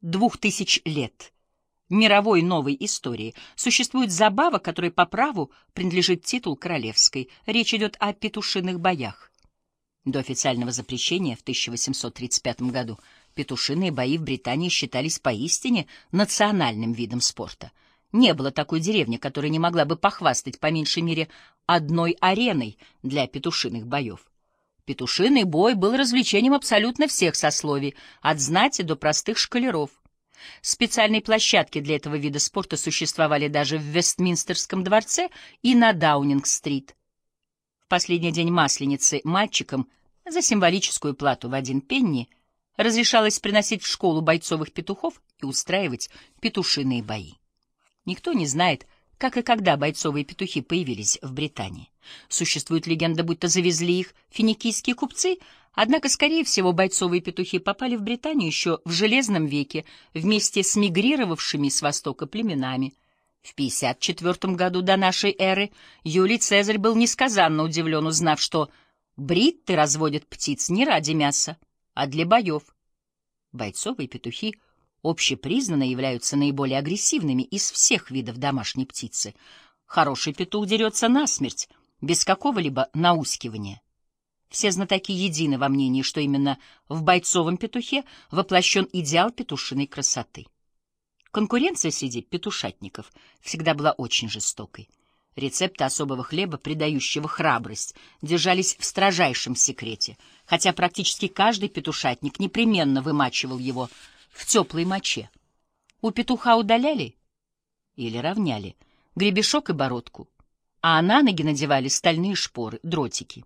двух тысяч лет мировой новой истории существует забава, которой по праву принадлежит титул королевской. Речь идет о петушиных боях. До официального запрещения в 1835 году петушиные бои в Британии считались поистине национальным видом спорта. Не было такой деревни, которая не могла бы похвастать по меньшей мере одной ареной для петушиных боев. Петушиный бой был развлечением абсолютно всех сословий, от знати до простых школяров. Специальные площадки для этого вида спорта существовали даже в Вестминстерском дворце и на Даунинг-стрит. В последний день Масленицы мальчикам за символическую плату в один пенни разрешалось приносить в школу бойцовых петухов и устраивать петушиные бои. Никто не знает, как и когда бойцовые петухи появились в Британии. Существует легенда, будто завезли их финикийские купцы, однако, скорее всего, бойцовые петухи попали в Британию еще в Железном веке вместе с мигрировавшими с востока племенами. В 54 году до нашей эры Юлий Цезарь был несказанно удивлен, узнав, что бритты разводят птиц не ради мяса, а для боев. Бойцовые петухи — общепризнанно являются наиболее агрессивными из всех видов домашней птицы. Хороший петух дерется насмерть, без какого-либо наускивания. Все знатоки едины во мнении, что именно в бойцовом петухе воплощен идеал петушиной красоты. Конкуренция среди петушатников всегда была очень жестокой. Рецепты особого хлеба, придающего храбрость, держались в строжайшем секрете, хотя практически каждый петушатник непременно вымачивал его в теплой моче. У петуха удаляли или равняли гребешок и бородку, а на ноги надевали стальные шпоры, дротики.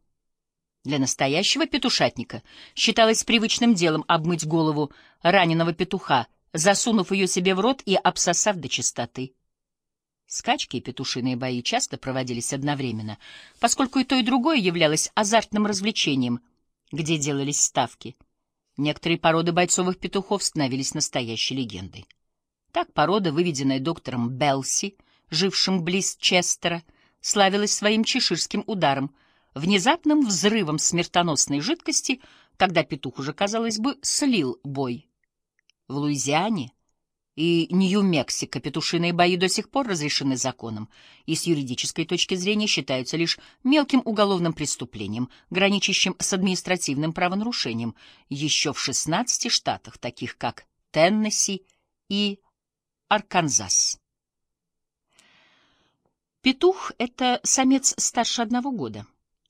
Для настоящего петушатника считалось привычным делом обмыть голову раненого петуха, засунув ее себе в рот и обсосав до чистоты. Скачки и петушиные бои часто проводились одновременно, поскольку и то, и другое являлось азартным развлечением, где делались ставки — Некоторые породы бойцовых петухов становились настоящей легендой. Так порода, выведенная доктором Белси, жившим близ Честера, славилась своим чеширским ударом, внезапным взрывом смертоносной жидкости, когда петух уже, казалось бы, слил бой. В Луизиане и Нью-Мексико петушиные бои до сих пор разрешены законом и с юридической точки зрения считаются лишь мелким уголовным преступлением, граничащим с административным правонарушением, еще в 16 штатах, таких как Теннесси и Арканзас. Петух — это самец старше одного года.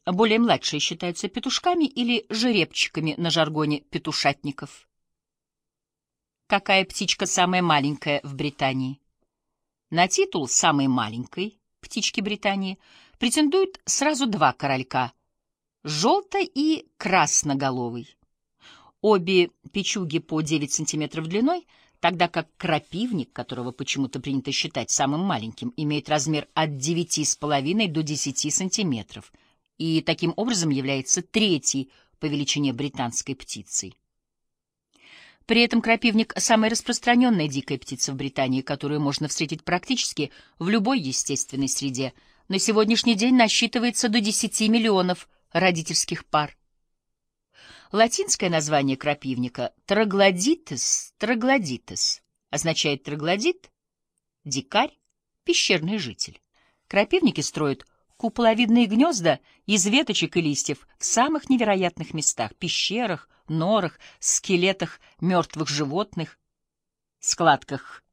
Более младшие считаются петушками или жеребчиками на жаргоне петушатников какая птичка самая маленькая в Британии. На титул самой маленькой птички Британии претендуют сразу два королька — желто- и красноголовый. Обе печуги по 9 сантиметров длиной, тогда как крапивник, которого почему-то принято считать самым маленьким, имеет размер от 9,5 до 10 сантиметров и таким образом является третьей по величине британской птицей. При этом крапивник — самая распространенная дикая птица в Британии, которую можно встретить практически в любой естественной среде. На сегодняшний день насчитывается до 10 миллионов родительских пар. Латинское название крапивника — троглодитес троглодитес, означает троглодит — дикарь, пещерный житель. Крапивники строят куполовидные гнезда из веточек и листьев в самых невероятных местах — пещерах, норах, скелетах мертвых животных, складках